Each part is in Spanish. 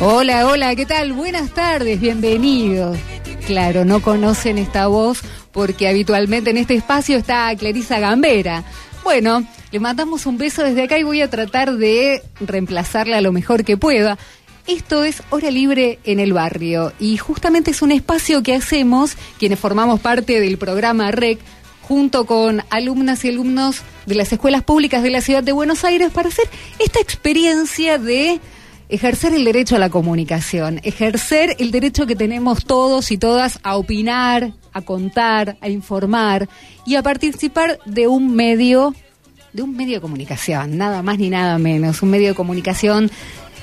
Hola, hola, ¿qué tal? Buenas tardes, bienvenidos. Claro, no conocen esta voz porque habitualmente en este espacio está Clarisa Gambera. Bueno, le mandamos un beso desde acá y voy a tratar de reemplazarla lo mejor que pueda. Esto es Hora Libre en el Barrio y justamente es un espacio que hacemos quienes formamos parte del programa REC junto con alumnas y alumnos de las escuelas públicas de la ciudad de Buenos Aires para hacer esta experiencia de ejercer el derecho a la comunicación, ejercer el derecho que tenemos todos y todas a opinar, a contar, a informar y a participar de un medio, de un medio de comunicación, nada más ni nada menos, un medio de comunicación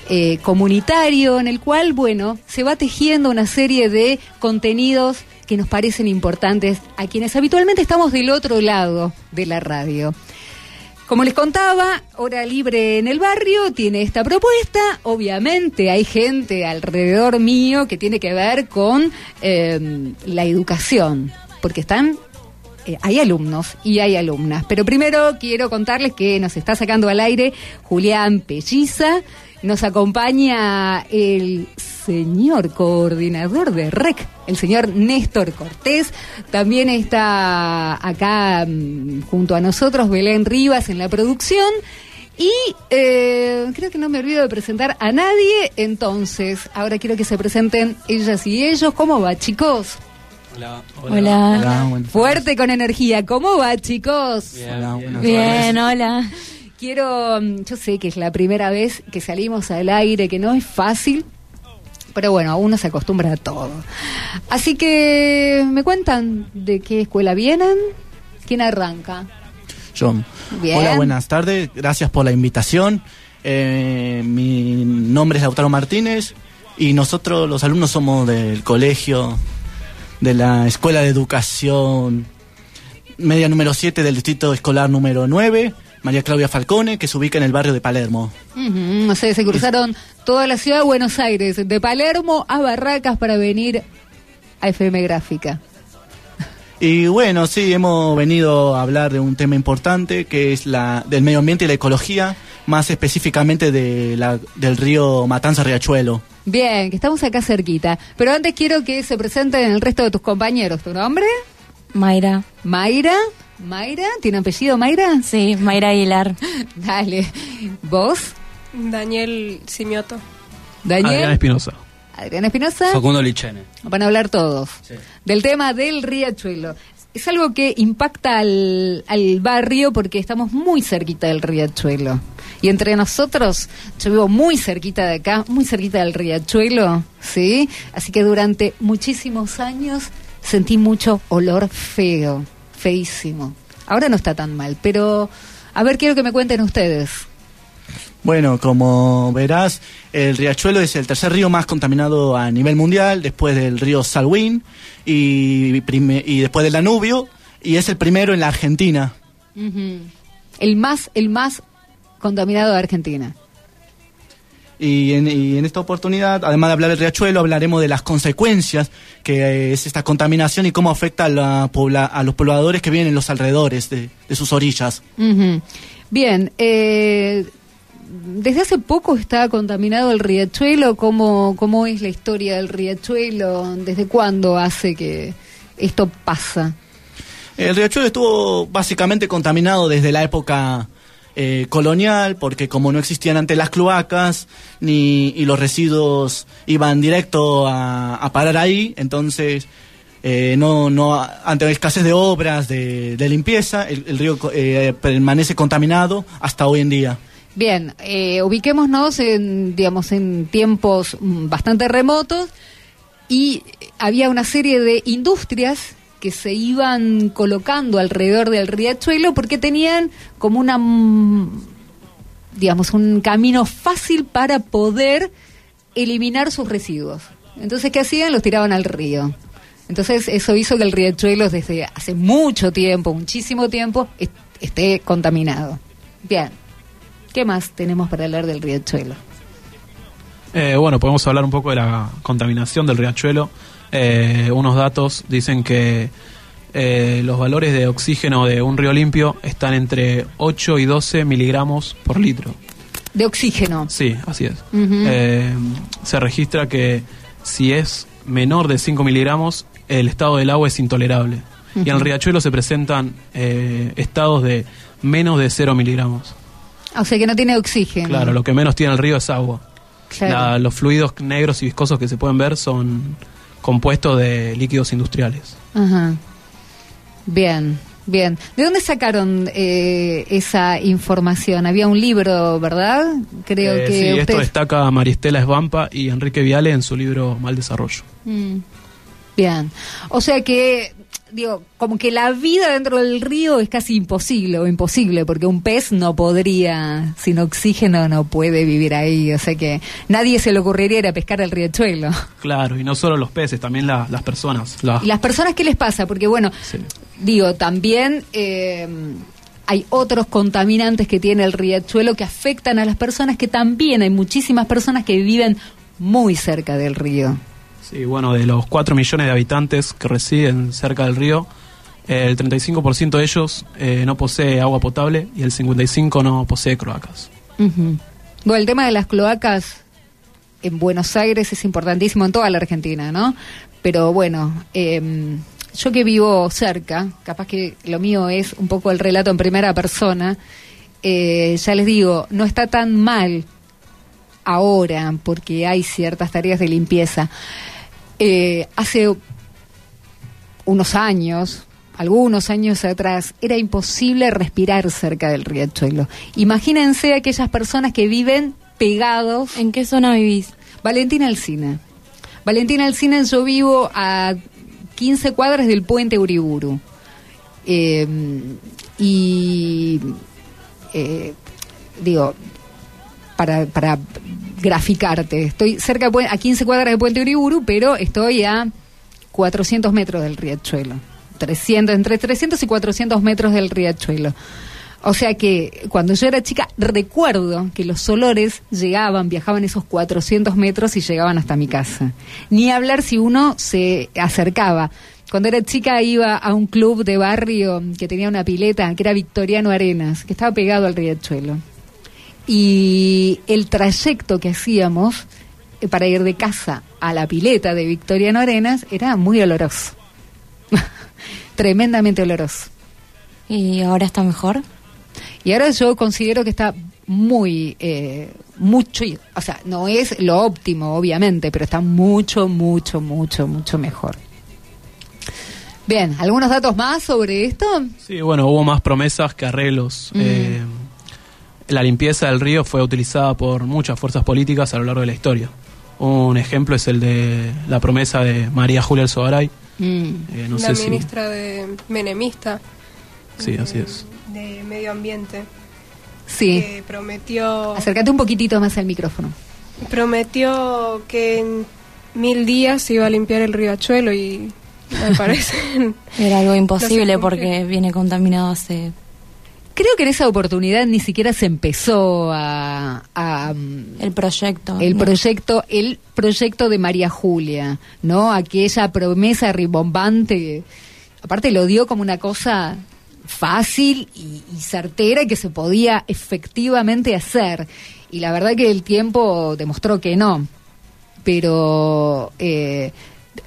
eh, comunitario en el cual, bueno, se va tejiendo una serie de contenidos que nos parecen importantes a quienes habitualmente estamos del otro lado de la radio. Como les contaba, Hora Libre en el Barrio tiene esta propuesta. Obviamente hay gente alrededor mío que tiene que ver con eh, la educación, porque están eh, hay alumnos y hay alumnas. Pero primero quiero contarles que nos está sacando al aire Julián Pelliza. Nos acompaña el señor coordinador de REC, el señor Néstor Cortés. También está acá mm, junto a nosotros Belén Rivas en la producción. Y eh, creo que no me olvido de presentar a nadie. Entonces, ahora quiero que se presenten ellas y ellos. ¿Cómo va, chicos? Hola. Hola. buenas Fuerte con energía. ¿Cómo va, chicos? tardes. Hola, buenas Bien, hola. Quiero, mm, yo sé que es la primera vez que salimos al aire, que no es fácil, pero bueno, uno se acostumbra a todo. Así que, ¿me cuentan de qué escuela vienen? ¿Quién arranca? Yo. Bien. Hola, buenas tardes. Gracias por la invitación. Eh, mi nombre es Lautaro Martínez y nosotros, los alumnos, somos del colegio de la Escuela de Educación Media número 7 del Distrito Escolar número 9, María Claudia Falcone, que se ubica en el barrio de Palermo. Ujú, o sea, se cruzaron toda la ciudad de Buenos Aires, de Palermo a Barracas para venir a FM Gráfica. Y bueno, sí, hemos venido a hablar de un tema importante que es la del medio ambiente y la ecología, más específicamente de la, del río Matanza Riachuelo. Bien, que estamos acá cerquita. Pero antes quiero que se presenten el resto de tus compañeros. ¿Tu nombre? Mayra. Mayra. ¿Mayra? ¿Tiene apellido Mayra? Sí, Mayra Aguilar. Dale. ¿Vos? Daniel Simioto. Daniel. Adrián Espinosa. Adriana Espinosa. Facundo Lichene. Van a hablar todos del tema del riachuelo. Es algo que impacta al, al barrio porque estamos muy cerquita del riachuelo. Y entre nosotros, yo vivo muy cerquita de acá, muy cerquita del riachuelo, ¿sí? Así que durante muchísimos años sentí mucho olor feo, feísimo. Ahora no está tan mal, pero a ver, quiero que me cuenten ustedes. Bueno, como verás, el riachuelo es el tercer río más contaminado a nivel mundial, después del río Salween y, después del Danubio, y es el primero en la Argentina. El más, el más contaminado de Argentina. Y en, y en esta oportunidad, además de hablar del riachuelo, hablaremos de las consecuencias que es esta contaminación y cómo afecta a, la pobla- a los pobladores que viven en los alrededores de, de sus orillas. Bien, eh, desde hace poco está contaminado el riachuelo. ¿Cómo, ¿Cómo es la historia del riachuelo? ¿Desde cuándo hace que esto pasa? El riachuelo estuvo básicamente contaminado desde la época eh, colonial, porque como no existían antes las cloacas ni y los residuos iban directo a, parar ahí, entonces eh, no, no, ante escasez de obras de, de limpieza, el, el río eh, permanece contaminado hasta hoy en día. Bien, eh, ubiquémonos en, digamos, en tiempos mm, bastante remotos y había una serie de industrias que se iban colocando alrededor del riachuelo porque tenían como una, mm, digamos, un camino fácil para poder eliminar sus residuos. Entonces, ¿qué hacían? Los tiraban al río. Entonces, eso hizo que el riachuelo desde hace mucho tiempo, muchísimo tiempo, est- esté contaminado. Bien, ¿qué más tenemos para hablar del riachuelo? Eh, bueno, podemos hablar un poco de la contaminación del riachuelo. Eh, unos datos dicen que eh, los valores de oxígeno de un río limpio están entre 8 y 12 miligramos por litro. De oxígeno. Sí, así es. Eh, se registra que si es menor de 5 miligramos, el estado del agua es intolerable. Y en el riachuelo se presentan eh, estados de menos de 0 miligramos. O sea que no tiene oxígeno. Claro, lo que menos tiene el río es agua. Claro. La- los fluidos negros y viscosos que se pueden ver son compuestos de líquidos industriales. Ajá. Bien, bien. ¿De dónde sacaron eh, esa información? Había un libro, ¿verdad? Creo Eh, que sí, esto destaca Maristela Esbampa y Enrique Viale en su libro Mal Desarrollo. Mm. Bien. O sea que, digo, como que la vida dentro del río es casi imposible o imposible, porque un pez no podría, sin oxígeno, no puede vivir ahí. O sea que nadie se le ocurriría ir a pescar al riachuelo. Claro, y no solo los peces, también la- las personas. La- ¿Y las personas qué les pasa? Porque, bueno, Sí. digo, también eh, hay otros contaminantes que tiene el riachuelo que afectan a las personas, que también hay muchísimas personas que viven muy cerca del río. Sí, bueno, de los 4 millones de habitantes que residen cerca del río, eh, el 35% de ellos eh, no posee agua potable y el 55% no posee cloacas. Ujú. Bueno, el tema de las cloacas en Buenos Aires es importantísimo en toda la Argentina, ¿no? Pero bueno, em, yo que vivo cerca, capaz que lo mío es un poco el relato en primera persona, eh, ya les digo, no está tan mal ahora porque hay ciertas tareas de limpieza. Eh, hace unos años, algunos años atrás, era imposible respirar cerca del riachuelo. Imagínense aquellas personas que viven pegados. ¿En qué zona vivís? Valentina Alcina. Valentina Alcina, yo vivo a 15 cuadras del puente Uriburu. Eh, y eh, digo, para, para graficarte, estoy cerca de a 15 cuadras del puente Uriburu, pero estoy a 400 metros del riachuelo. 300, entre 300 y 400 metros del riachuelo. O sea que cuando yo era chica recuerdo que los olores llegaban, viajaban esos 400 metros y llegaban hasta mi casa. Ni hablar si uno se acercaba. Cuando era chica iba a un club de barrio que tenía una pileta, que era Victoriano Arenas, que estaba pegado al riachuelo. Y el trayecto que hacíamos eh, para ir de casa a la pileta de Victoriano Arenas era muy oloroso. Tremendamente oloroso. ¿Y ahora está mejor? Y ahora yo considero que está muy, eh, mucho, o sea, no es lo óptimo, obviamente, pero está mucho, mucho, mucho, mucho mejor. Bien, ¿algunos datos más sobre esto? Sí, bueno, hubo más promesas que arreglos. Mm. Eh, la limpieza del río fue utilizada por muchas fuerzas políticas a lo largo de la historia. Un ejemplo es el de la promesa de María Julia Alzogaray. Mm, Eh, no la sé si- ministra de Menemista. Sí, así es. De Medio Ambiente. Sí, Que prometió, acércate un poquitito más al micrófono. prometió que en mil días se iba a limpiar el riachuelo y me parece... Era algo imposible porque viene contaminado hace... Creo que en esa oportunidad ni siquiera se empezó a, a, mm, El proyecto. el ¿no? proyecto el proyecto de María Julia no aquella promesa ribombante aparte lo dio como una cosa fácil y, y certera que se podía efectivamente hacer y la verdad que el tiempo demostró que no pero eh,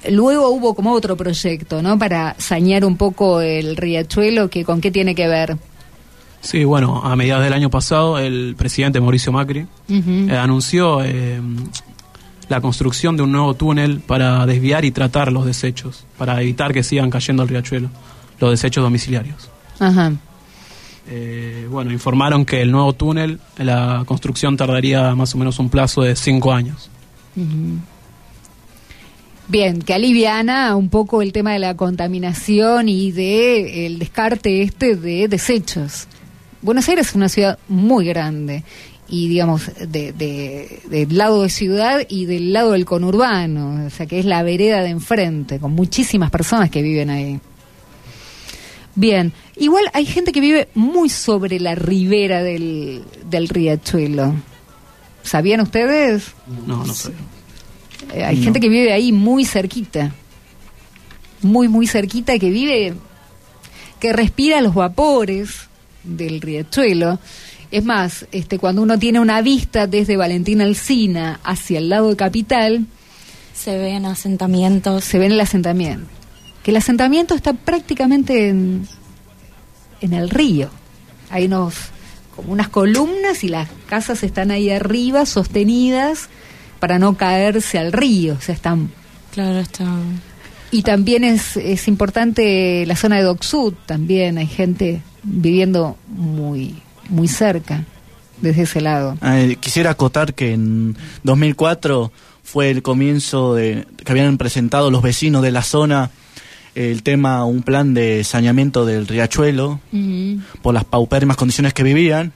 luego hubo como otro proyecto no para sanear un poco el riachuelo que con qué tiene que ver Sí, bueno, a mediados del año pasado el presidente Mauricio Macri eh, anunció eh, la construcción de un nuevo túnel para desviar y tratar los desechos, para evitar que sigan cayendo al riachuelo, los desechos domiciliarios. Ajá. Eh, bueno, informaron que el nuevo túnel, la construcción tardaría más o menos un plazo de cinco años. Bien, que aliviana un poco el tema de la contaminación y de el descarte este de desechos. Buenos Aires es una ciudad muy grande y digamos de, de- del lado de ciudad y del lado del conurbano, o sea que es la vereda de enfrente con muchísimas personas que viven ahí. Bien, igual hay gente que vive muy sobre la ribera del, del riachuelo. ¿Sabían ustedes? No, no sé. Eh, hay gente que vive ahí muy cerquita. Muy, muy cerquita, que vive, que respira los vapores del riachuelo. Es más, este, cuando uno tiene una vista desde Valentín Alsina hacia el lado de Capital, Se ven asentamientos. se ve en el asentamiento. Que el asentamiento está prácticamente en, en el río. Hay unos, como unas columnas y las casas están ahí arriba, sostenidas, para no caerse al río. O sea, están Claro, está. y también es, es importante la zona de Dock Sud, también hay gente viviendo muy, muy cerca, desde ese lado. Eh, quisiera acotar que en 2004 fue el comienzo de que habían presentado los vecinos de la zona el tema, un plan de saneamiento del riachuelo por las paupérrimas condiciones que vivían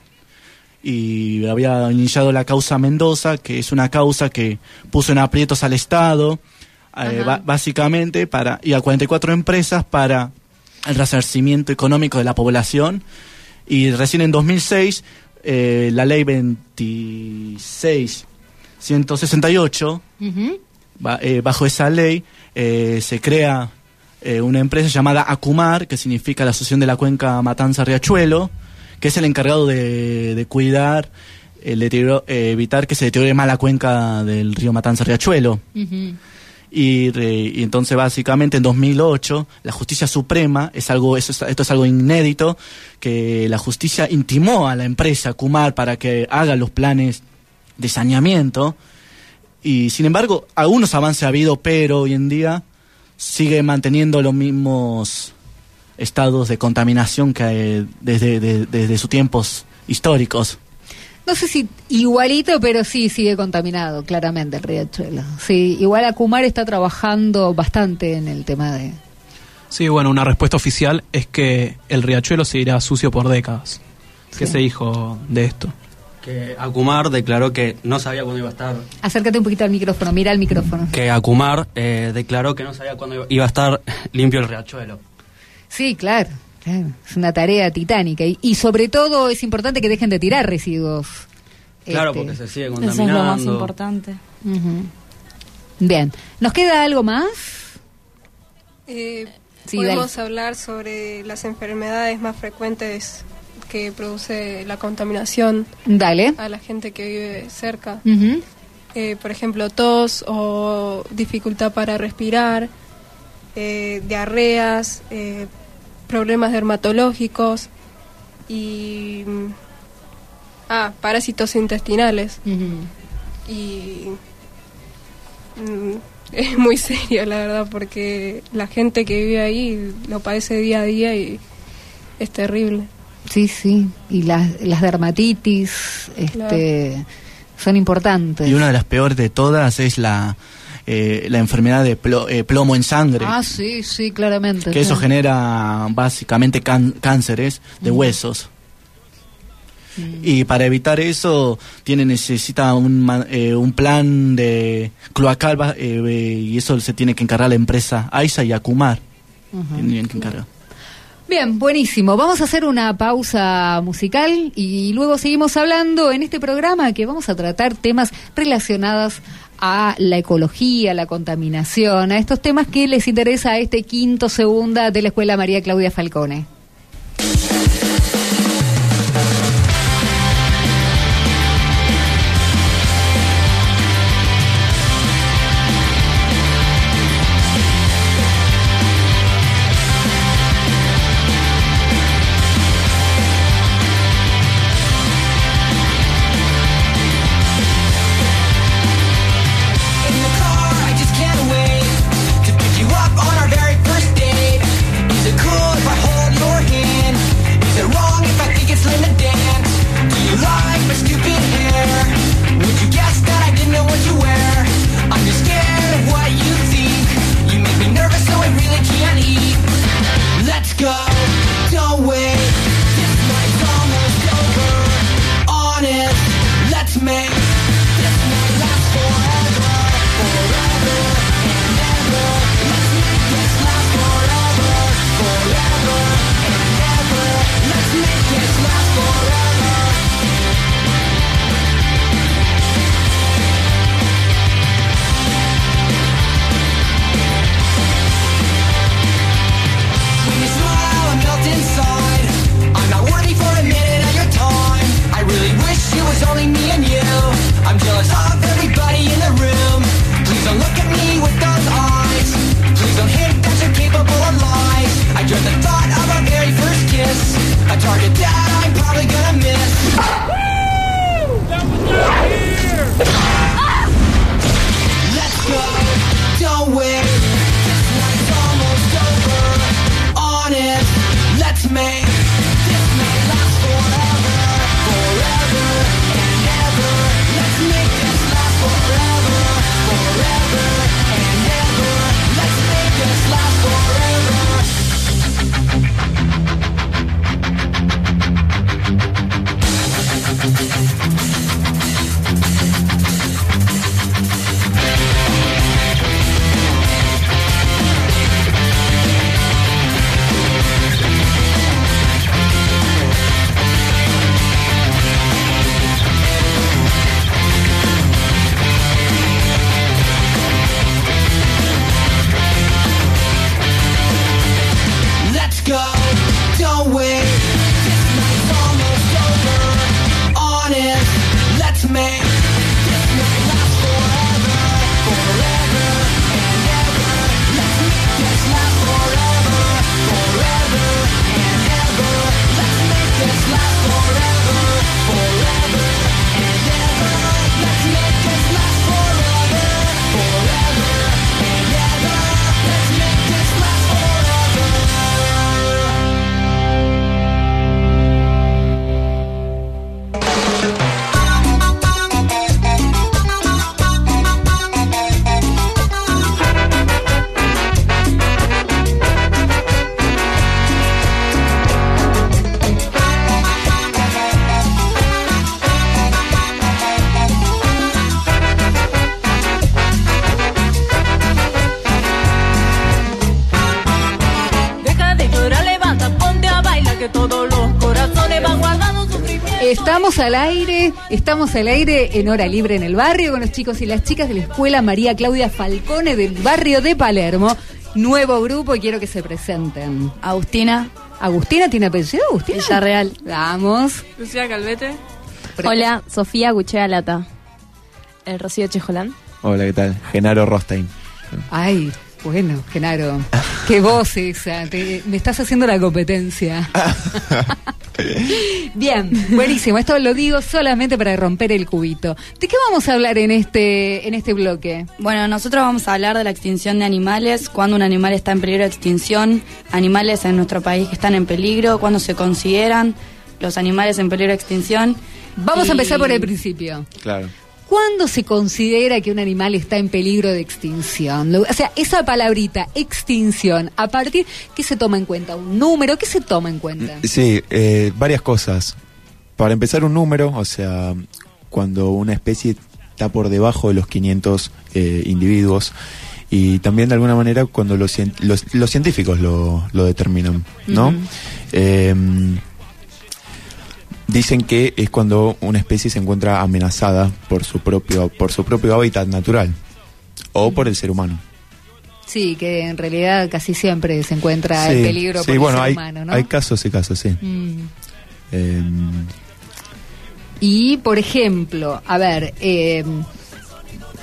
y había iniciado la causa Mendoza, que es una causa que puso en aprietos al Estado, eh, básicamente, para y a 44 empresas para el resarcimiento económico de la población. Y recién en 2006, eh, la ley 26.168, Ujú. ba- eh, bajo esa ley, eh, se crea eh, una empresa llamada Acumar, que significa la Asociación de la Cuenca Matanza-Riachuelo, que es el encargado de, de cuidar, el deterioro- evitar que se deteriore más la cuenca del río. Y, re- y entonces básicamente en 2008 la justicia suprema es algo eso es- esto es algo inédito que la justicia intimó a la empresa Kumar para que haga los planes de saneamiento y sin embargo algunos avances ha habido pero hoy en día sigue manteniendo los mismos estados de contaminación que eh, desde de- desde sus tiempos históricos No sé si igualito, pero sí sigue contaminado, claramente, el riachuelo. Sí, igual Acumar está trabajando bastante en el tema de... Sí, bueno, una respuesta oficial es que el riachuelo seguirá sucio por décadas. ¿Qué Sí. se dijo de esto? Que Acumar declaró que no sabía cuándo iba a estar. Acércate un poquito al micrófono, mira el micrófono. Que Acumar eh, declaró que no sabía cuándo iba a estar limpio el riachuelo. Sí, claro. Es una tarea titánica. Y, y sobre todo es importante que dejen de tirar residuos. Claro, Este, porque se sigue Eso contaminando. es lo más importante. ujú. Bien. ¿Nos queda algo más? Eh, Sí, podemos hablar sobre las enfermedades más frecuentes que produce la contaminación Dale. a la gente que vive cerca. Ujú. Eh, por ejemplo, tos o dificultad para respirar, eh, diarreas, eh, problemas dermatológicos y mm, ah, parásitos intestinales. Y mm, es muy serio, la verdad, porque la gente que vive ahí lo padece día a día y es terrible. Sí, sí. Y las, las dermatitis este, son importantes. y una de las peores de todas es la eh, la enfermedad de plo- eh, plomo en sangre Ah, sí, sí, claramente. que eso genera básicamente can- cánceres de huesos. Y para evitar eso, tiene necesita un, eh, un plan de cloacal eh, eh, y eso se tiene que encargar la empresa AISA y Acumar. Tienen que encargar. Bien, buenísimo. Vamos a hacer una pausa musical y luego seguimos hablando en este programa que vamos a tratar temas relacionados a la ecología, la contaminación, a estos temas que les interesa a este quinto segunda de la Escuela María Claudia Falcone. Estamos al aire en hora libre en el barrio con los chicos y las chicas de la escuela María Claudia Falcone del barrio de Palermo. Nuevo grupo y quiero que se presenten. Agustina. Agustina tiene apellido, Agustina. Villarreal. Vamos. Lucía Calvete. Hola, Sofía Guchea Lata. El Rocío Chejolán. Hola, ¿qué tal? Genaro Rostein. Ay, bueno, Genaro. Qué voz esa. te- me estás haciendo la competencia. Bien, buenísimo. Esto lo digo solamente para romper el cubito. ¿De qué vamos a hablar en este, en este bloque? Bueno, nosotros vamos a hablar de la extinción de animales, cuando un animal está en peligro de extinción, animales en nuestro país que están en peligro, cuándo se consideran los animales en peligro de extinción. Vamos Y- a empezar por el principio. Claro. ¿Cuándo se considera que un animal está en peligro de extinción? O sea, esa palabrita, extinción, ¿a partir qué se toma en cuenta? ¿Un número? ¿Qué se toma en cuenta? Sí, eh, varias cosas. Para empezar, un número, o sea, cuando una especie está por debajo de los 500 eh, individuos. Y también, de alguna manera, cuando los, los, los científicos lo, lo determinan, ¿no? Eh, dicen que es cuando una especie se encuentra amenazada por su propio, por su propio hábitat natural o por el ser humano. Sí, que en realidad casi siempre se encuentra en peligro sí, por bueno, el ser hay, humano, ¿no? hay casos y casos, sí. Mm. Eh, Y, por ejemplo, a ver, eh,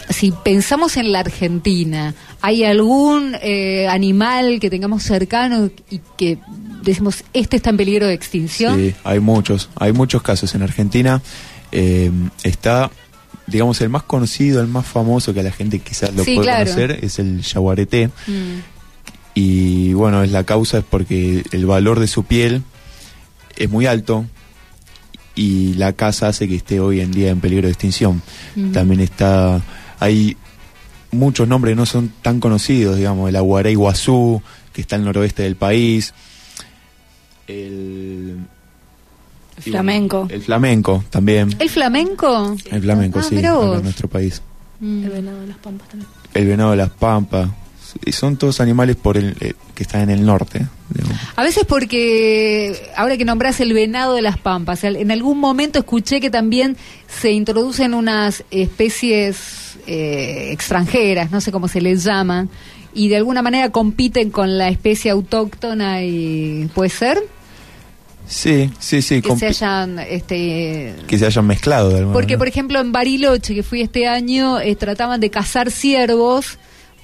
si pensamos en la Argentina, ¿hay algún eh, animal que tengamos cercano y que decimos, este está en peligro de extinción? Sí, hay muchos, hay muchos casos en Argentina. Eh, está, digamos, el más conocido, el más famoso que a la gente quizás lo Sí, puede claro. conocer es el yaguareté. Mm. Y bueno, es la causa es porque el valor de su piel es muy alto y la caza hace que esté hoy en día en peligro de extinción. También está, hay muchos nombres que no son tan conocidos, digamos, el aguaré iguazú, que está al noroeste del país, el, Flamenco. El flamenco también. ¿El flamenco? El flamenco, Ah, sí, en nuestro país. Mm. El venado de las pampas también. El venado de las pampas. Y son todos animales por el, eh, que están en el norte. digamos. A veces porque, ahora que nombras el venado de las pampas, en algún momento escuché que también se introducen unas especies eh, extranjeras, no sé cómo se les llaman, y de alguna manera compiten con la especie autóctona y puede ser Sí, sí, sí. que se hayan este que se hayan mezclado de alguna porque por ejemplo en Bariloche que fui este año eh, trataban de cazar ciervos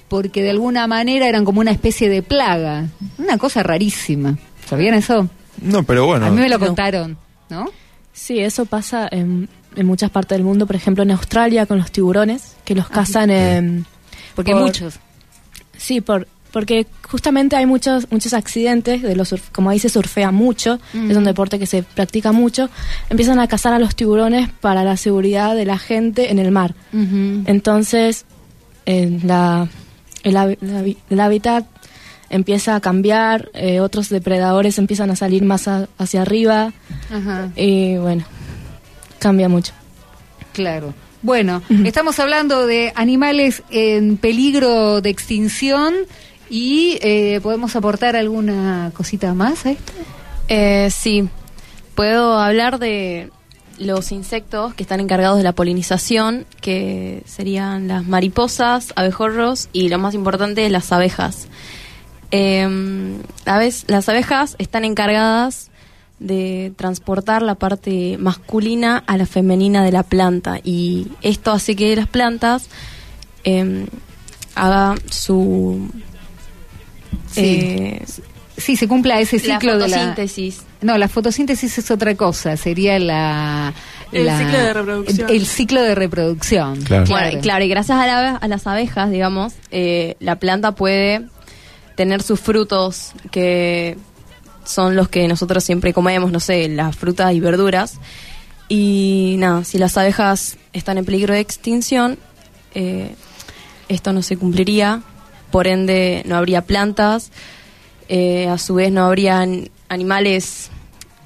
porque de alguna manera eran como una especie de plaga. Una cosa rarísima. Sabían eso No, pero bueno. a mí me lo No. contaron no Sí, eso pasa en, en muchas partes del mundo, por ejemplo en Australia con los tiburones, que los cazan en... porque hay muchos. Sí, por, porque justamente hay muchos muchos accidentes, de los surf- como ahí se surfea mucho, Mm. es un deporte que se practica mucho, empiezan a cazar a los tiburones para la seguridad de la gente en el mar. Entonces, en la, el, el hábitat empieza a cambiar, eh, otros depredadores empiezan a salir más a- hacia arriba Ajá, y bueno, cambia mucho. claro bueno estamos hablando de animales en peligro de extinción y eh, podemos aportar alguna cosita más a esto. Eh, sí, puedo hablar de los insectos que están encargados de la polinización, que serían las mariposas, abejorros y lo más importante, las abejas. Eh, a veces, las abejas están encargadas de transportar la parte masculina a la femenina de la planta. Y esto hace que las plantas eh, haga su Sí. eh, sí se cumpla ese la ciclo de la fotosíntesis. No, la fotosíntesis es otra cosa, sería la... El la- ciclo de reproducción. El, el ciclo de reproducción. Claro. Claro, claro, y gracias a, la- a las abejas, digamos, eh, la planta puede tener sus frutos que son los que nosotros siempre comemos, no sé, las frutas y verduras. Y nada, si las abejas están en peligro de extinción, eh, esto no se cumpliría, por ende no habría plantas, eh, a su vez no habrían animales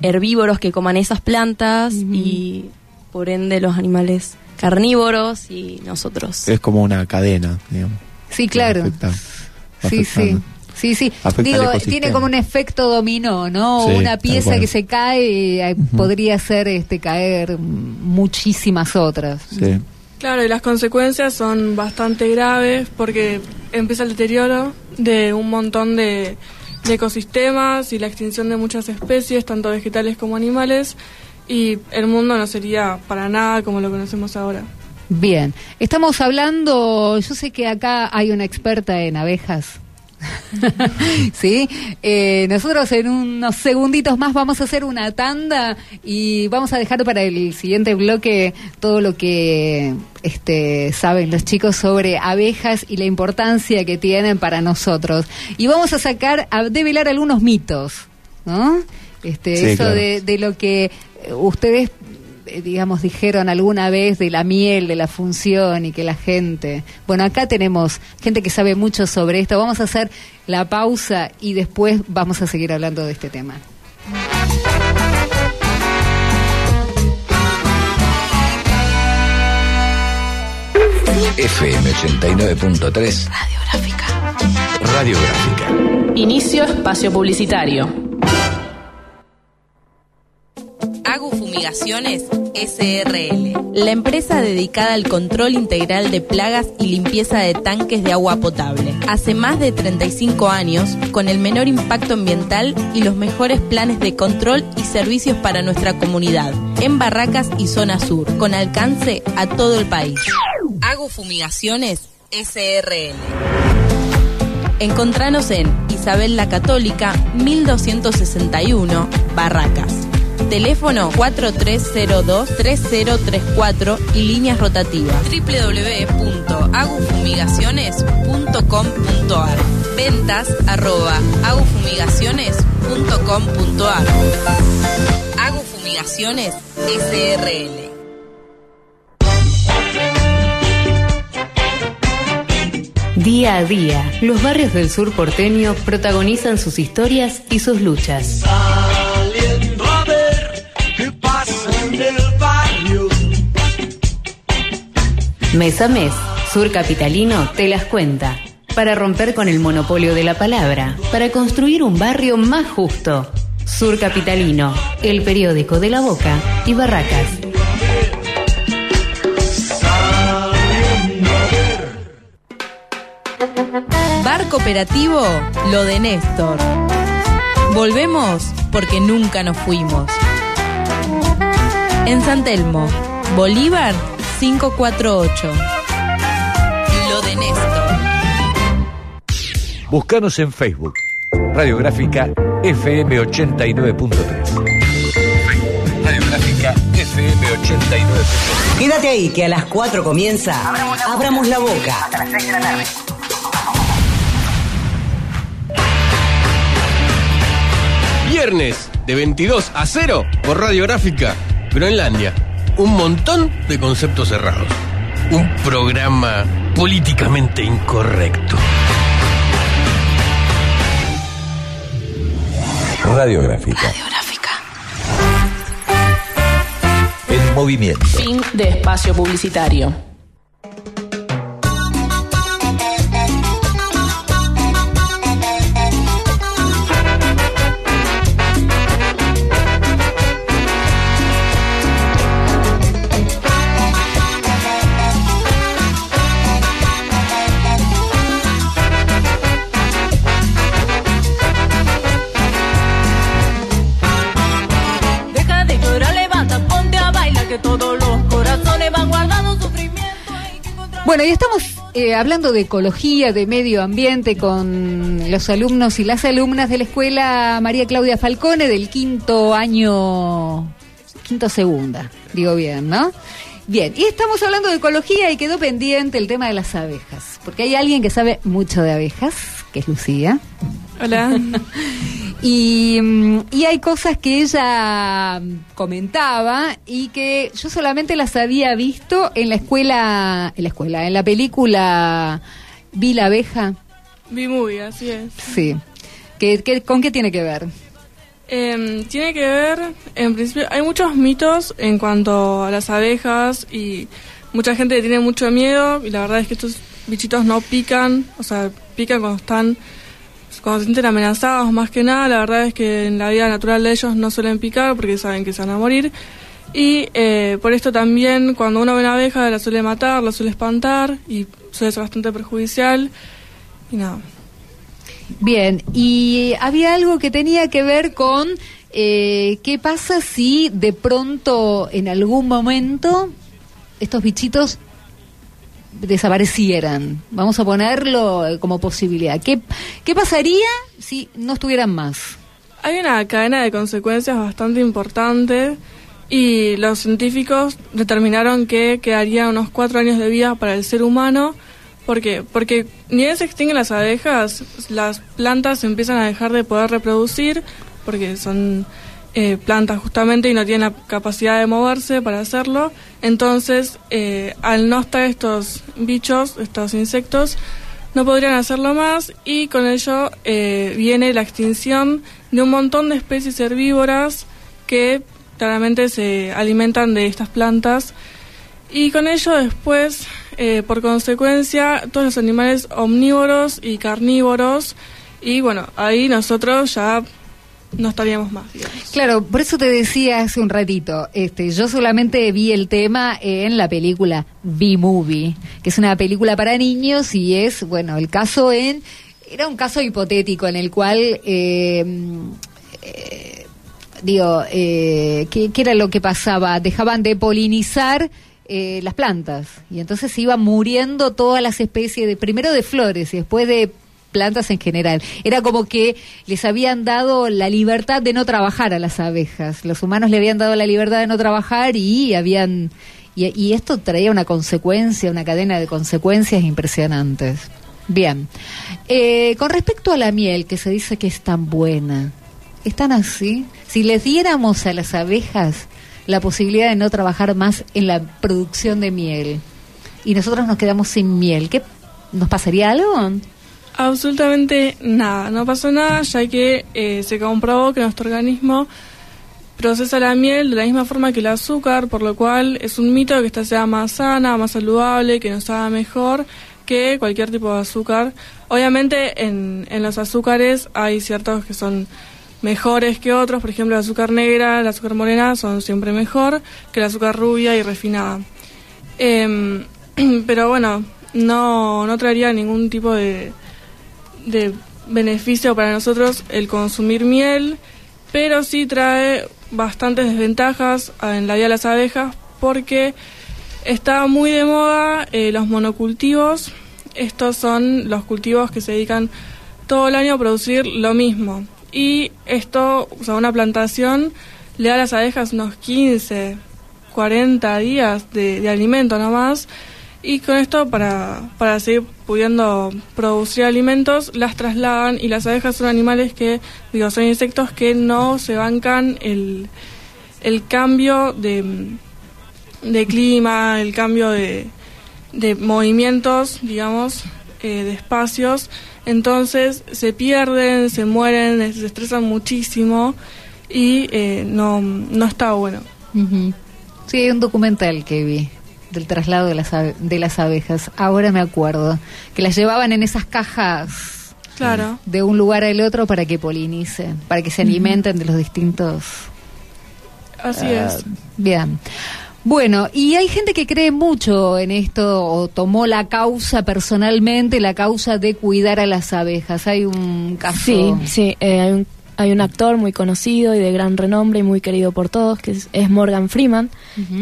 herbívoros que coman esas plantas y por ende los animales carnívoros y nosotros. Es como una cadena, digamos. Sí, claro. Afecta- Sí, sí. Sí, sí. Digo, tiene como un efecto dominó, ¿no? Sí, Una pieza que se cae eh, podría hacer este caer muchísimas otras. Sí. Claro, y las consecuencias son bastante graves porque empieza el deterioro de un montón de, de ecosistemas y la extinción de muchas especies, tanto vegetales como animales, y el mundo no sería para nada como lo conocemos ahora. Bien. Estamos hablando, yo sé que acá hay una experta en abejas. sí, Eh, nosotros en unos segunditos más vamos a hacer una tanda y vamos a dejar para el siguiente bloque todo lo que este, saben los chicos sobre abejas y la importancia que tienen para nosotros. Y vamos a sacar, a develar algunos mitos, ¿no? Este, Sí, eso claro. de, de lo que ustedes digamos, dijeron alguna vez de la miel, de la función y que la gente... Bueno, acá tenemos gente que sabe mucho sobre esto. Vamos a hacer la pausa y después vamos a seguir hablando de este tema. FM 89.3 Radiográfica. Radiográfica. Inicio espacio publicitario. Agu Fumigaciones SRL, la empresa dedicada al control integral de plagas y limpieza de tanques de agua potable. Hace más de 35 años, con el menor impacto ambiental y los mejores planes de control y servicios para nuestra comunidad, en Barracas y Zona Sur, con alcance a todo el país. Agu Fumigaciones SRL. Encontranos en Isabel la Católica 1261, Barracas. Teléfono 4302-3034 y líneas rotativas. www.agufumigaciones.com.ar Ventas arroba agufumigaciones.com.ar Agufumigaciones SRL Día a día, los barrios del sur porteño protagonizan sus historias y sus luchas. Mes a mes, Sur Capitalino te las cuenta. Para romper con el monopolio de la palabra, para construir un barrio más justo. Sur Capitalino, el periódico de la Boca y Barracas. Bar Cooperativo, lo de Néstor. Volvemos porque nunca nos fuimos. En San Telmo, Bolívar 548. Lo de Néstor. Búscanos en Facebook. Radiográfica FM 89.3. Radiográfica FM 89.3. Quédate ahí que a las 4 comienza Abramos la boca. Viernes de 22 a 0 por Radiográfica Groenlandia. Un montón de conceptos cerrados. Un programa políticamente incorrecto. Radiográfica. En movimiento. Fin de espacio publicitario. Todos los corazones van guardando sufrimiento. Bueno, y estamos eh, hablando de ecología, de medio ambiente con los alumnos y las alumnas de la escuela María Claudia Falcone del quinto año, quinto segunda, digo bien, ¿no? Bien, y estamos hablando de ecología y quedó pendiente el tema de las abejas, porque hay alguien que sabe mucho de abejas, que es Lucía. Hola. Y, mm, y hay cosas que ella mm, comentaba y que yo solamente las había visto en la escuela, en la escuela, en la película Vi la abeja. B-Movie, así es. Sí. ¿Qué, qué- con qué tiene que ver? Em, tiene que ver, en principio, hay muchos mitos en cuanto a las abejas y mucha gente tiene mucho miedo y la verdad es que estos bichitos no pican, o sea, pican cuando están, cuando se sienten amenazados más que nada, la verdad es que en la vida natural de ellos no suelen picar porque saben que se van a morir y eh, por esto también cuando uno ve una abeja la suele matar, la suele espantar y suele ser bastante perjudicial y nada. Bien, y había algo que tenía que ver con eh, qué pasa si de pronto en algún momento estos bichitos desaparecieran. Vamos a ponerlo eh, como posibilidad. ¿Qué, qué pasaría si no estuvieran más? Hay una cadena de consecuencias bastante importante y los científicos determinaron que quedaría unos cuatro años de vida para el ser humano. ¿Por qué? Porque ni bien se extinguen las abejas, las plantas empiezan a dejar de poder reproducir porque son eh, plantas justamente y no tienen la capacidad de moverse para hacerlo. Entonces, eh, al no estar estos bichos, estos insectos, no podrían hacerlo más y con ello eh, viene la extinción de un montón de especies herbívoras que claramente se alimentan de estas plantas y con ello después, eh, por consecuencia, todos los animales omnívoros y carnívoros y bueno, ahí nosotros ya no estaríamos más. Claro, por eso te decía hace un ratito, este, yo solamente vi el tema en la película B-Movie, que es una película para niños y es, bueno, el caso en, era un caso hipotético en el cual, eh, eh, digo, eh, ¿qué, qué era lo que pasaba? Dejaban de polinizar eh, las plantas y entonces se iban muriendo todas las especies, de primero de flores y después de plantas en general. Era como que les habían dado la libertad de no trabajar a las abejas. Los humanos le habían dado la libertad de no trabajar y habían y, esto traía una consecuencia, una cadena de consecuencias impresionantes. Bien. Eh, con respecto a la miel, que se dice que es tan buena, ¿es tan así? Si les diéramos a las abejas la posibilidad de no trabajar más en la producción de miel y nosotros nos quedamos sin miel, ¿qué nos pasaría algo? Absolutamente nada, no pasó nada ya que eh, se comprobó que nuestro organismo procesa la miel de la misma forma que el azúcar, por lo cual es un mito que esta sea más sana, más saludable, que nos haga mejor que cualquier tipo de azúcar. Obviamente en, en los azúcares hay ciertos que son mejores que otros, por ejemplo el azúcar negra, el azúcar morena son siempre mejor que el azúcar rubia y refinada. Em, pero bueno, no, no traería ningún tipo de, de beneficio para nosotros el consumir miel, pero sí trae bastantes desventajas en la vida de las abejas porque está muy de moda eh, los monocultivos. Estos son los cultivos que se dedican todo el año a producir lo mismo. Y esto, o sea, una plantación le da a las abejas unos 15, 40 días de, alimento nomás. Y con esto, para, para seguir pudiendo producir alimentos, las trasladan y las abejas son animales que, digo, son insectos que no se bancan el, el cambio de, de clima, el cambio de, de movimientos, digamos, eh, de espacios. Entonces se pierden, se mueren, se estresan muchísimo y eh, no, no está bueno. Ujú. Sí, hay un documental que vi del traslado de las, de las abejas. Ahora me acuerdo. Que las llevaban en esas cajas Claro. de un lugar al otro para que polinicen, para que se alimenten de los distintos... Así ah, es. Bien. Bueno, y hay gente que cree mucho en esto o tomó la causa personalmente, la causa de cuidar a las abejas. Hay un caso... Sí, sí, eh, hay, un, hay un actor muy conocido y de gran renombre y muy querido por todos, que es, es Morgan Freeman,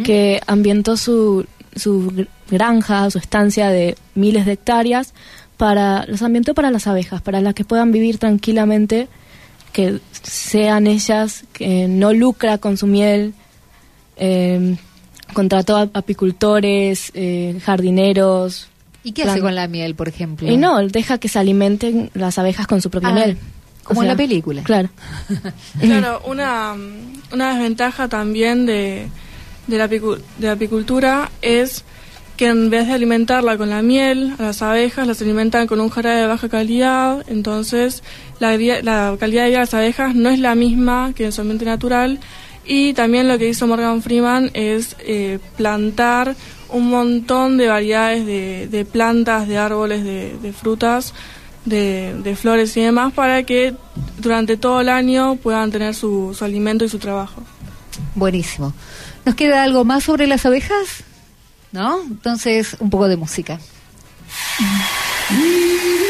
que ambientó su, su gr- granja, su estancia de miles de hectáreas, para, los ambientó para las abejas, para las que puedan vivir tranquilamente, que sean ellas, que no lucra con su miel. Eh, contrató a apicultores, eh, jardineros. ¿Y qué hace con la miel, por ejemplo? Y no, deja que se alimenten las abejas con su propia Ah, miel. como en la película. Claro. Claro, una, una desventaja también de, de, la de la apicultura es que en vez de alimentarla con la miel, a las abejas las alimentan con un jarabe de baja calidad, entonces la calidad de vida de las abejas no es la misma que en su ambiente natural. Y también lo que hizo Morgan Freeman es eh, plantar un montón de variedades de, de plantas, de árboles, de, de frutas, de, de flores y demás para que durante todo el año puedan tener su, su alimento y su trabajo. Buenísimo. ¿Nos queda algo más sobre las abejas? ¿No? Entonces, un poco de música.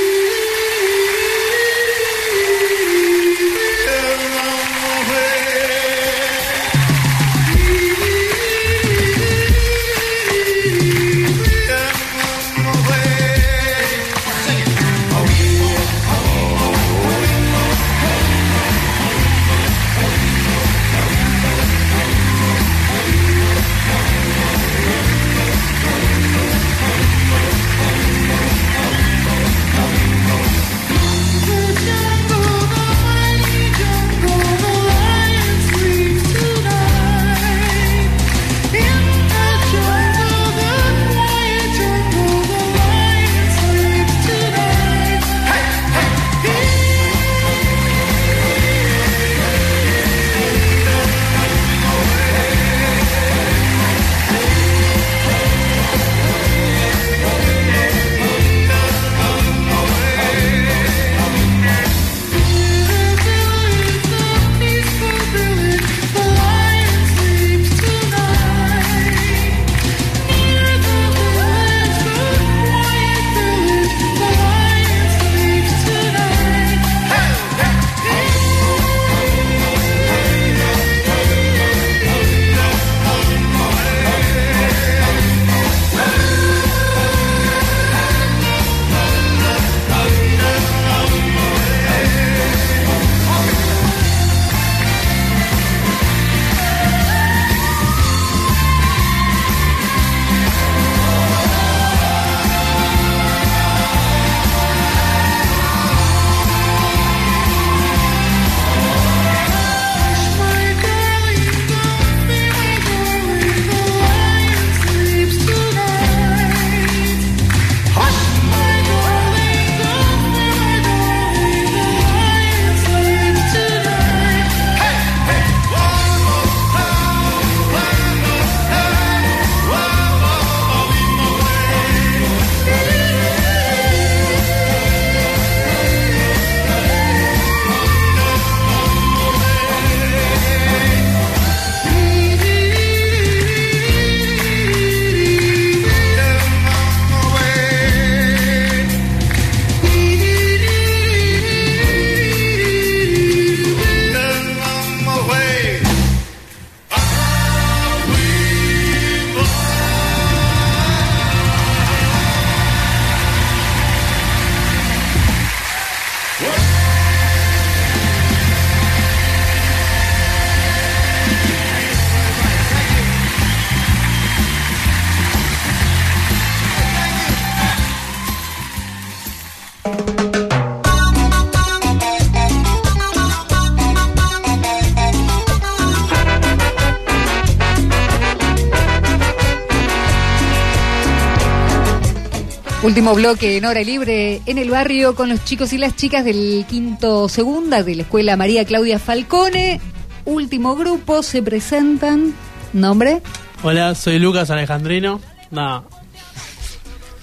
Último bloque en hora libre en el barrio con los chicos y las chicas del quinto segunda de la escuela María Claudia Falcone. Último grupo, se presentan. ¿Nombre? Hola, soy Lucas Alejandrino. Nada,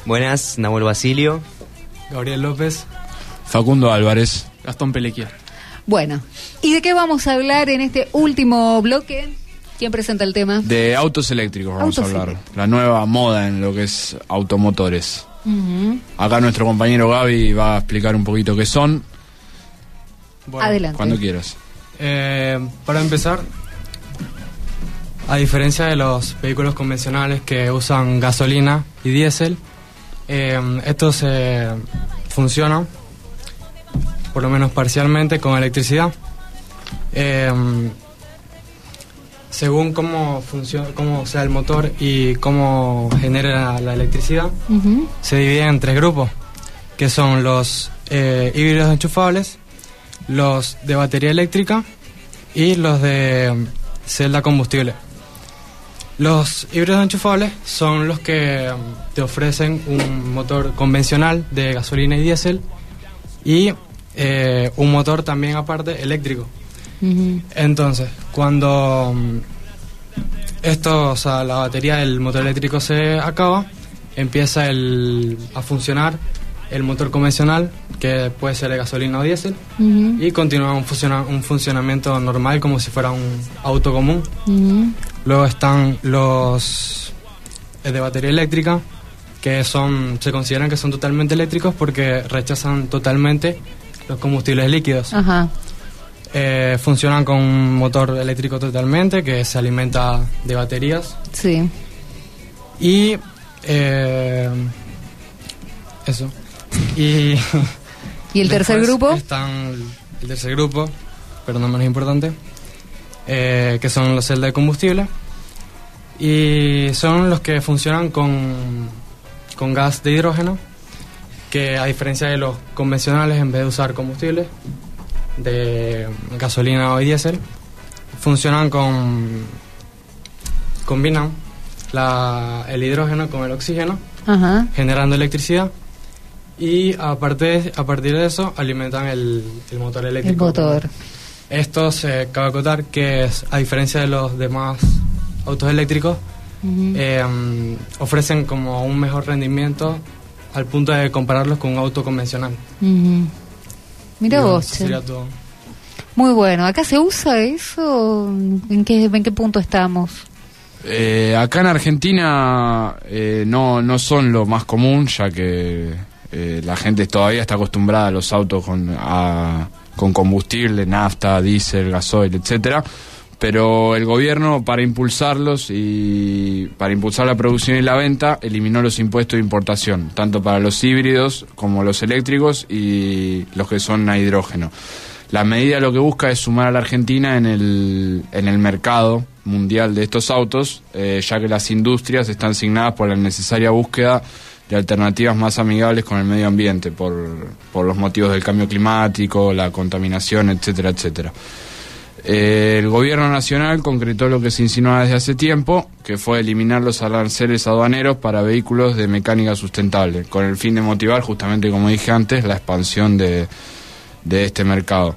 Buenas, Nahuel Basilio. Gabriel López. Facundo Álvarez. Gastón Pelequia. Bueno, ¿y de qué vamos a hablar en este último bloque? ¿Quién presenta el tema? De autos eléctricos vamos Autos a hablar. La nueva moda en lo que es automotores. Acá nuestro compañero Gaby va a explicar un poquito qué son. Adelante. Cuando quieras. Eh, para empezar, a diferencia de los vehículos convencionales que usan gasolina y diésel, eh, estos eh, funcionan, por lo menos parcialmente, con electricidad. Según cómo funciona, cómo sea el motor y cómo genera la electricidad, se dividen en tres grupos, que son los eh, híbridos enchufables, los de batería eléctrica y los de mm, celda combustible. Los híbridos enchufables son los que mm, te ofrecen un motor convencional de gasolina y diésel y eh, un motor también aparte eléctrico. Entonces, cuando mm, esto, o sea, la batería del motor eléctrico se acaba, empieza el, a funcionar el motor convencional, que puede ser de gasolina o diésel, y continúa un, funciona- un funcionamiento normal como si fuera un auto común. Luego están los eh, de batería eléctrica, que son se consideran que son totalmente eléctricos porque rechazan totalmente los combustibles líquidos. Ajá. Eh, funcionan con un motor eléctrico totalmente que se alimenta de baterías. Sí. Y. eh, eso. Y. ¿Y el tercer grupo? Están el tercer grupo, pero no menos importante, eh, que son los celdas de combustible. Y son los que funcionan con, con gas de hidrógeno, que a diferencia de los convencionales, en vez de usar combustible de gasolina o diésel, funcionan con. combinan la, el hidrógeno con el oxígeno, Ajá. generando electricidad. Y aparte, a partir de eso alimentan el, el motor El eléctrico. motor. Esto se cabe acotar que es, a diferencia de los demás autos eléctricos, eh, mm, ofrecen como un mejor rendimiento al punto de compararlos con un auto convencional. Mira vos. eso che. sería todo. Muy bueno. ¿Acá se usa eso? ¿En qué, en qué punto estamos? Eh, acá en Argentina eh, no, no son lo más común, ya que eh, la gente todavía está acostumbrada a los autos con, a- con combustible, nafta, diésel, gasoil, etcétera. Pero el gobierno, para impulsarlos y para impulsar la producción y la venta, eliminó los impuestos de importación, tanto para los híbridos como los eléctricos y los que son a hidrógeno. La medida lo que busca es sumar a la Argentina en el, en el mercado mundial de estos autos, eh, ya que las industrias están asignadas por la necesaria búsqueda de alternativas más amigables con el medio ambiente, por, por los motivos del cambio climático, la contaminación, etcétera, etcétera. Eh, el gobierno nacional concretó lo que se insinuaba desde hace tiempo, que fue eliminar los aranceles aduaneros para vehículos de mecánica sustentable, con el fin de motivar, justamente como dije antes, la expansión de, de este mercado.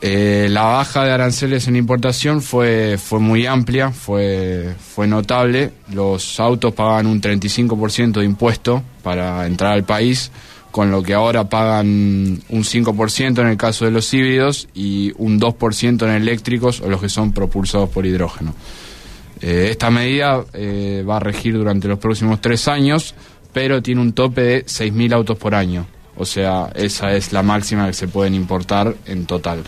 Eh, la baja de aranceles en importación fue, fue muy amplia, fue, fue notable. Los autos pagaban un 35% de impuesto para entrar al país, con lo que ahora pagan un 5% en el caso de los híbridos y un 2% en eléctricos o los que son propulsados por hidrógeno. Eh, esta medida eh, va a regir durante los próximos tres años, pero tiene un tope de 6.000 autos por año. O sea, esa es la máxima que se pueden importar en total.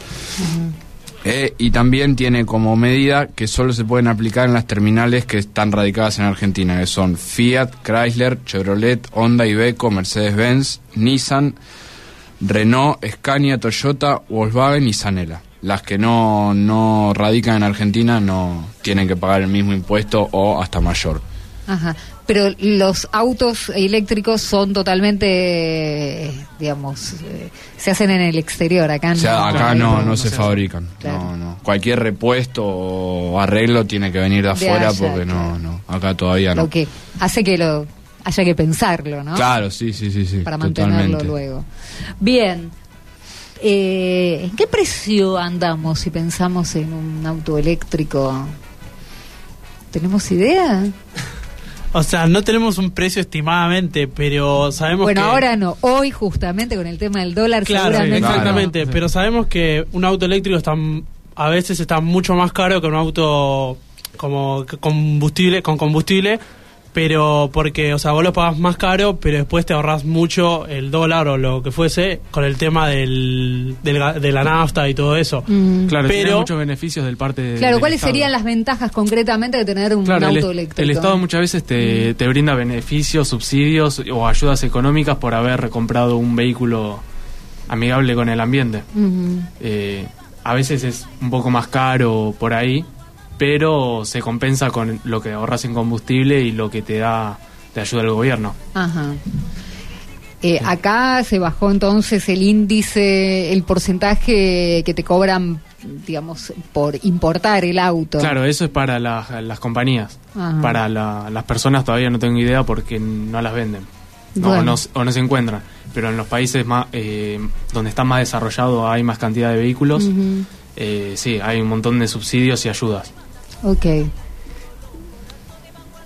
Eh, y también tiene como medida que solo se pueden aplicar en las terminales que están radicadas en Argentina, que son Fiat, Chrysler, Chevrolet, Honda, Iveco, Mercedes-Benz, Nissan, Renault, Scania, Toyota, Volkswagen y Sanela. Las que no, no radican en Argentina no tienen que pagar el mismo impuesto o hasta mayor. Ajá. Pero los autos eléctricos son totalmente, digamos, eh, se hacen en el exterior. Acá O sea, no. acá no, no se fabrican. Claro. No, no. Cualquier repuesto o arreglo tiene que venir de De afuera allá, porque no, no. Acá todavía no. Lo que hace que lo haya que pensarlo, ¿no? Claro, sí, sí, sí, sí. Para mantenerlo totalmente. luego. Bien. Eh, ¿En qué precio andamos si pensamos en un auto eléctrico? ¿Tenemos idea? O sea, no tenemos un precio estimadamente, pero sabemos Bueno, que... ahora no. Hoy, justamente con el tema del dólar, Claro, seguramente. no. exactamente. Pero sabemos que un auto eléctrico está, a veces está mucho más caro que un auto como combustible, con combustible, pero porque, o sea, vos lo pagas más caro, pero después te ahorras mucho el dólar o lo que fuese con el tema del, del ga- de la nafta y todo eso. Mm. Claro, tiene pero muchos beneficios del parte de, Claro, del ¿cuáles Estado. serían las ventajas concretamente de tener un Claro, el, auto est- eléctrico? el Estado muchas veces te, te brinda beneficios, subsidios o ayudas económicas por haber comprado un vehículo amigable con el ambiente. Ujú. Eh, a veces es un poco más caro por ahí, pero se compensa con lo que ahorras en combustible y lo que te da te ayuda el gobierno. Ajá. Eh, acá se bajó entonces el índice, el porcentaje que te cobran, digamos, por importar el auto. Claro, eso es para las, las compañías. Ajá. Para la- las personas todavía no tengo idea porque no las venden. No, Bueno. o, no, s- o no se encuentran. Pero en los países más, eh, donde está más desarrollado hay más cantidad de vehículos. Eh, sí, hay un montón de subsidios y ayudas. Ok.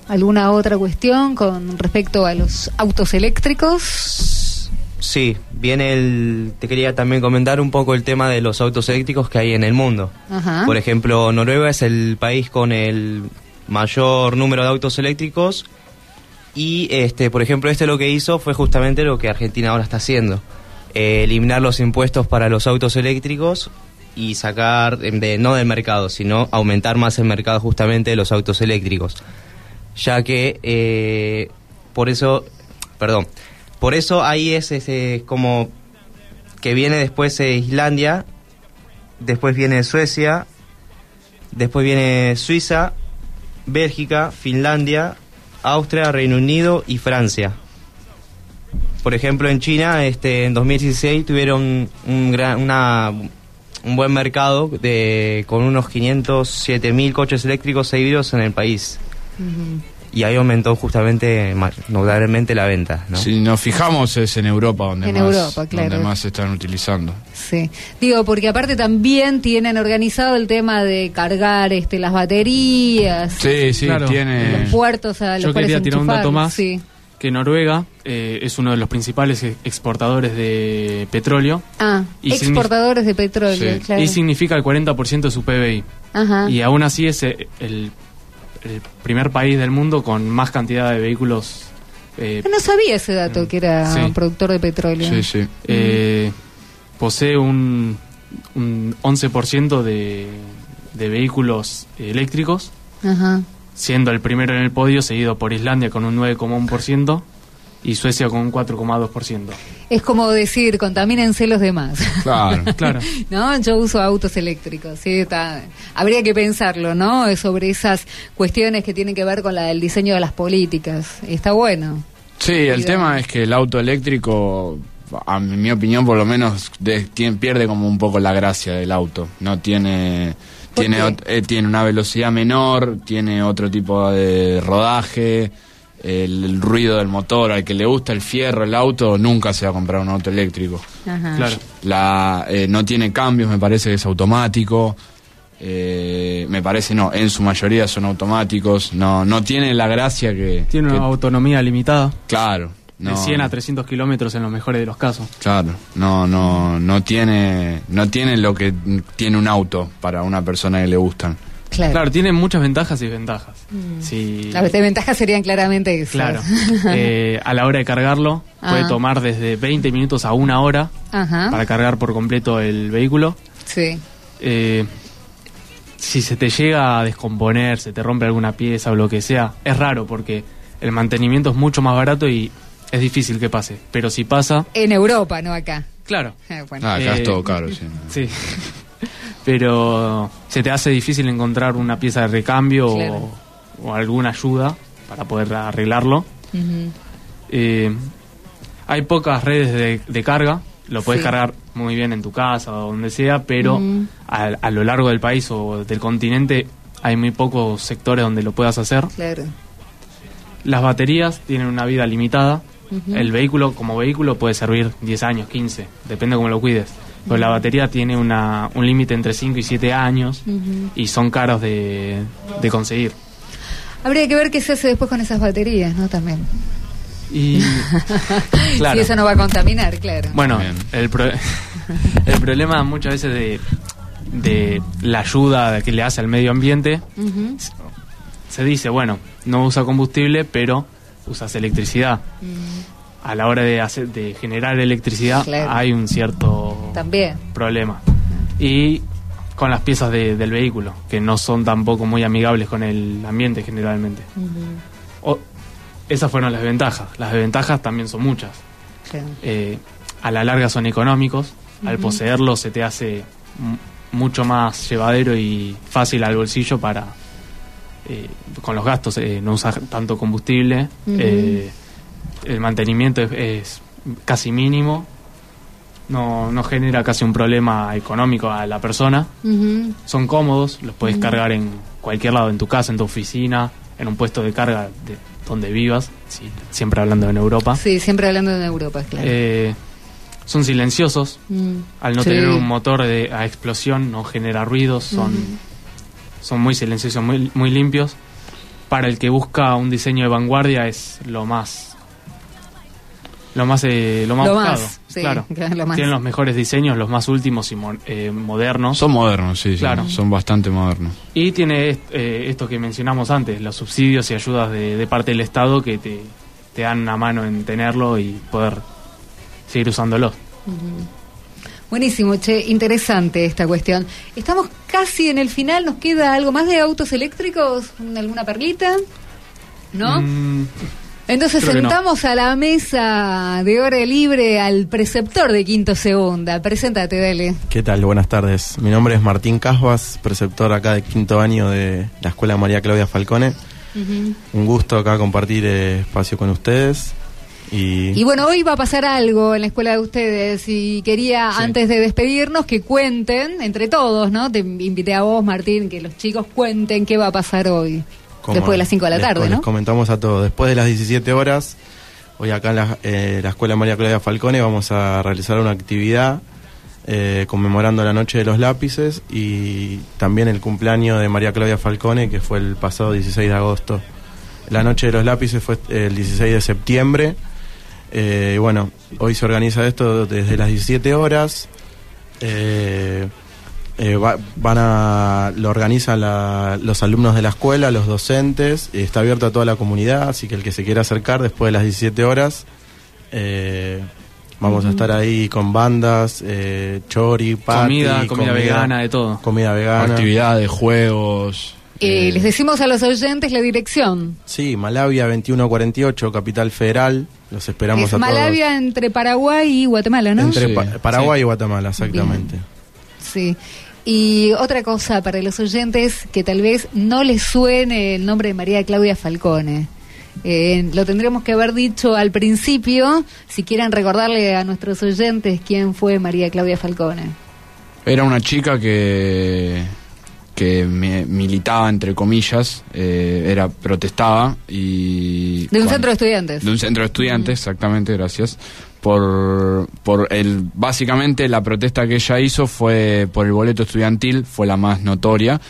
¿Alguna otra cuestión con respecto a los autos eléctricos? Sí, viene el... Te quería también comentar un poco el tema de los autos eléctricos que hay en el mundo. Ajá. Por ejemplo, Noruega es el país con el mayor número de autos eléctricos y, este, por ejemplo, este lo que hizo fue justamente lo que Argentina ahora está haciendo. Eh, eliminar los impuestos para los autos eléctricos y sacar, em, de, no del mercado, sino aumentar más el mercado justamente de los autos eléctricos. Ya que, eh, por eso, perdón, por eso ahí es ese, como que viene después eh, Islandia, después viene Suecia, después viene Suiza, Bélgica, Finlandia, Austria, Reino Unido y Francia. Por ejemplo, en China, este, en 2016 tuvieron un, gran, una, un buen mercado de, con unos 507 mil coches eléctricos seguidos en el país. Y ahí aumentó justamente, notablemente la venta. ¿no? Si nos fijamos es en Europa donde, En más, Europa, claro. donde más se están utilizando. Sí. Digo, porque aparte también tienen organizado el tema de cargar este las baterías. Sí, sí, Claro. tiene... Los puertos a los Yo quería tirar un dato más. Sí. Que Noruega eh, es uno de los principales e- exportadores de petróleo. Ah, Y exportadores de petróleo, Sí. claro. Y significa el 40% de su PBI. Ajá. Y aún así es eh, el, el primer país del mundo con más cantidad de vehículos. eh, No sabía ese dato, que era Sí. productor de petróleo. eh, posee un, un 11% de, de vehículos eléctricos, Ajá. Siendo el primero en el podio, seguido por Islandia con un 9,1% y Suecia con un 4,2%. Es como decir, contamínense los demás. Claro, claro. ¿No? Yo uso autos eléctricos, sí, está. Habría que pensarlo, ¿no? Sobre esas cuestiones que tienen que ver con la del diseño de las políticas. Está bueno. Sí, el tema es que el auto eléctrico, a mi mi opinión por lo menos, de- tiene- pierde como un poco la gracia del auto. No tiene tiene eh, tiene una velocidad menor, tiene otro tipo de rodaje, el, el ruido del motor, al que le gusta el fierro, el auto, nunca se va a comprar un auto eléctrico. Ajá. Claro. La, eh, no tiene cambios, me parece que es automático. Eh, me parece no, en su mayoría son automáticos. No, no tiene la gracia que. Tiene que- una autonomía limitada. Claro. De no. 100 a 300 kilómetros en los mejores de los casos. Claro, no, no, no tiene, no tiene lo que tiene un auto para una persona que le gustan. Claro. tiene muchas ventajas y desventajas. Mm. Sí, Las desventajas serían claramente esas. claro. Eh, a la hora de cargarlo, puede Ah. tomar desde 20 minutos a una hora Ajá. para cargar por completo el vehículo. Sí. Eh, si se te llega a descomponer, se te rompe alguna pieza o lo que sea, es raro porque el mantenimiento es mucho más barato y es difícil que pase. Pero si pasa, En Europa, no acá. claro. Eh, bueno. Ah, acá Eh, es todo caro, sí. Sí. Pero se te hace difícil encontrar una pieza de recambio Claro. o, o alguna ayuda para poder arreglarlo. Eh, hay pocas redes de, de carga, lo puedes Sí. cargar muy bien en tu casa o donde sea, pero Ujú. a, a lo largo del país o del continente hay muy pocos sectores donde lo puedas hacer. Claro. las baterías tienen una vida limitada. El vehículo, como vehículo, puede servir 10 años, 15, depende cómo lo cuides. Pero la batería tiene una, un límite entre 5 y 7 años y son caros de, de conseguir. Habría que ver qué se hace después con esas baterías, ¿no? También. Y Claro. Si eso no va a contaminar, claro. Bueno, el, pro- el problema muchas veces de, de la ayuda que le hace al medio ambiente, se dice, bueno, no usa combustible, pero usas electricidad. A la hora de, hacer, de generar electricidad Claro. hay un cierto También. problema. Y con las piezas de- del vehículo, que no son tampoco muy amigables con el ambiente generalmente. O- esas fueron las ventajas. Las desventajas también son muchas. Claro. Eh, a la larga son económicos. Al poseerlo se te hace mucho más llevadero y fácil al bolsillo para... eh, con los gastos, eh, no usar tanto combustible. Eh, el mantenimiento es, es casi mínimo. No, no genera casi un problema económico a la persona son cómodos, los puedes cargar en cualquier lado, en tu casa, en tu oficina, en un puesto de carga de donde vivas, sí, siempre hablando en Europa. Sí, siempre hablando de Europa, claro. Son silenciosos, Mm. al no Sí. tener un motor de, a explosión, no genera ruidos, son. Son muy silenciosos, muy, muy limpios. Para el que busca un diseño de vanguardia es lo más lo más eh, lo más Lo buscado, más, sí, claro. claro, lo más. Tienen los mejores diseños, los más últimos y mo- eh, modernos. Son modernos, sí, sí, Claro. son bastante modernos. Y tiene est- eh, esto que mencionamos antes, los subsidios y ayudas de, de parte del Estado que te, te dan una mano en tenerlo y poder seguir usándolo. Buenísimo, che, interesante esta cuestión. Estamos casi en el final, ¿nos queda algo más de autos eléctricos? ¿Alguna perlita? ¿No? Mm, Entonces creo que no. sentamos a la mesa de hora libre al preceptor de Quinto Segunda. Preséntate, dale. ¿Qué tal? Buenas tardes. Mi nombre es Martín Casbas, preceptor acá de quinto año de la Escuela María Claudia Falcone. Un gusto acá compartir eh, espacio con ustedes. Y, Y bueno, hoy va a pasar algo en la escuela de ustedes y quería, antes de despedirnos, que cuenten entre todos, ¿no? Te invité a vos, Martín, que los chicos cuenten qué va a pasar hoy. como Después de las 5 de la tarde, les ¿no? comentamos a todos. Después de las 17 horas, hoy acá en la, eh, la Escuela María Claudia Falcone vamos a realizar una actividad eh, conmemorando la Noche de los Lápices y también el cumpleaños de María Claudia Falcone, que fue el pasado 16 de agosto. La Noche de los Lápices fue el 16 de septiembre. Eh, y bueno, hoy se organiza esto desde las 17 horas. Eh, eh, va- van a lo organizan la- los alumnos de la escuela, los docentes, está abierto a toda la comunidad, así que el que se quiera acercar después de las 17 horas, eh, vamos a estar ahí con bandas, eh, chori, party, Comida, comida vegana, de todo. Comida vegana. Actividades, juegos. Eh, les decimos a los oyentes la dirección. Sí, Malavia 2148, Capital Federal, los esperamos es a Malavia entre Paraguay y Guatemala, todos. ¿no? Entre Sí, Pa- Paraguay sí. y Guatemala, exactamente. Sí. Y otra cosa para los oyentes que tal vez no les suene el nombre de María Claudia Falcone. Eh, lo tendremos que haber dicho al principio, si quieren recordarle a nuestros oyentes quién fue María Claudia Falcone. Era una chica que que me- militaba entre comillas, eh, era protestaba y De un centro de estudiantes. de un centro de estudiantes, exactamente, gracias. Por, por el básicamente la protesta que ella hizo fue por el boleto estudiantil, fue la más notoria,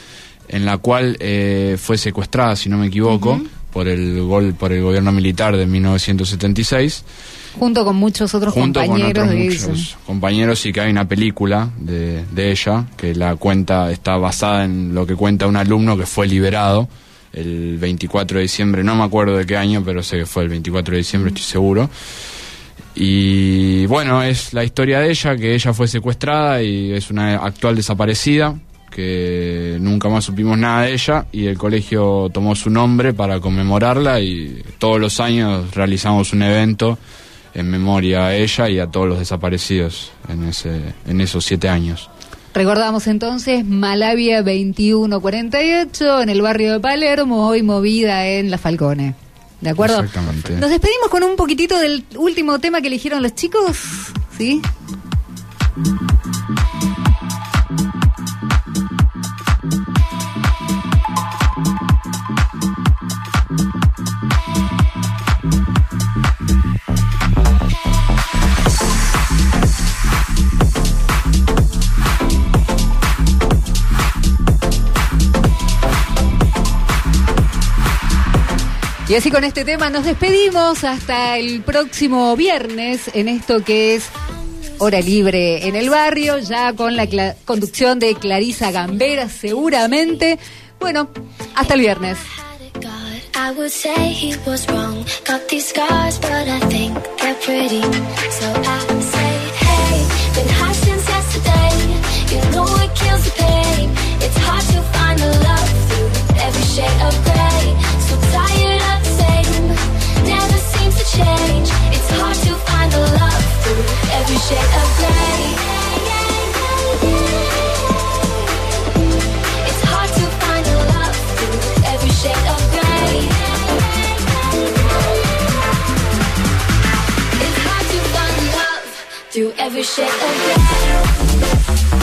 en la cual eh, fue secuestrada, si no me equivoco, por el gol por el gobierno militar de 1976 Junto con muchos otros junto con compañeros otros de muchos compañeros y que hay una película de, de ella que la cuenta está basada en lo que cuenta un alumno que fue liberado el 24 de diciembre. No me acuerdo de qué año pero sé que fue el 24 de diciembre estoy seguro. Y bueno es la historia de ella que ella fue secuestrada y es una actual desaparecida que nunca más supimos nada de ella y el colegio tomó su nombre para conmemorarla y todos los años realizamos un evento en memoria a ella y a todos los desaparecidos en, ese, en esos siete años. Recordamos entonces Malavia 2148 en el barrio de Palermo, hoy movida en La Falcone. ¿De acuerdo? Exactamente. Nos despedimos con un poquitito del último tema que eligieron los chicos, ¿sí? Y así con este tema nos despedimos hasta el próximo viernes en esto que es Hora Libre en el Barrio, ya con la conducción de Clarisa Gambera seguramente. Bueno, hasta el viernes. It's hard to find love every shade of change. It's hard to find the love through every shade of gray. It's hard to find love through every shade of gray. It's hard to find love through every shade of gray.